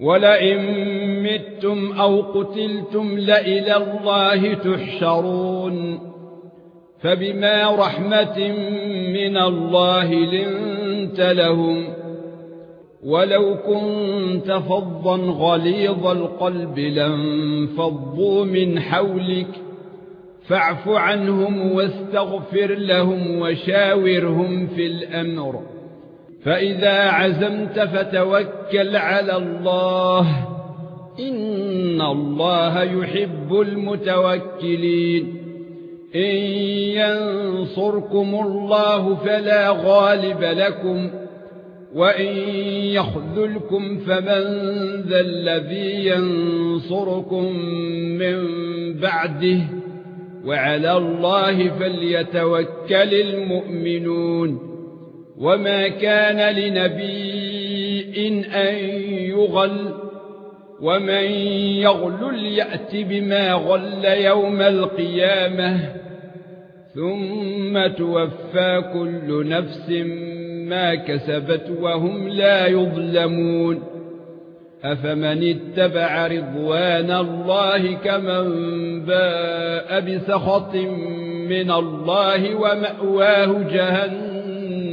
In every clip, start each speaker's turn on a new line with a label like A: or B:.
A: ولئن متم أو قتلتم لإلى الله تحشرون فبما رحمه من الله لنت لهم ولو كنت فظا غليظ القلب لانفضوا من حولك فاعف عنهم واستغفر لهم وشاورهم في الامر فإذا عزمت فتوكل على الله. إن الله يحب المتوكلين. إن ينصركم الله فلا غالب لكم. وإن يخذلكم فمن ذا الذي ينصركم من بعده. وعلى الله فليتوكل المؤمنون. وما كان لنبي ان يغل ومن يغل ياتي بما غل يوم القيامه ثم توفى كل نفس ما كسبت وهم لا يظلمون افمن اتبع رضوان الله كمن باء بسخط من الله ومأواه جهنم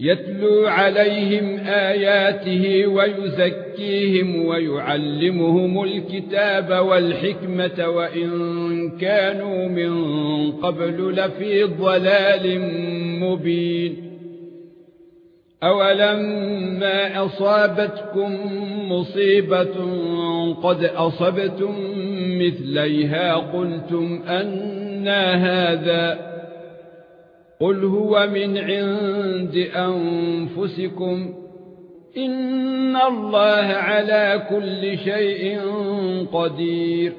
A: يتلو عليهم آياته ويزكيهم ويعلمهم الكتاب والحكمة وإن كانوا من قبل لفي ضلال مبين. أولما أصابتكم مصيبة قد أصبتم مثليها قلتم أن هذا قل هو من عند انفسكم ان الله على كل شيء قدير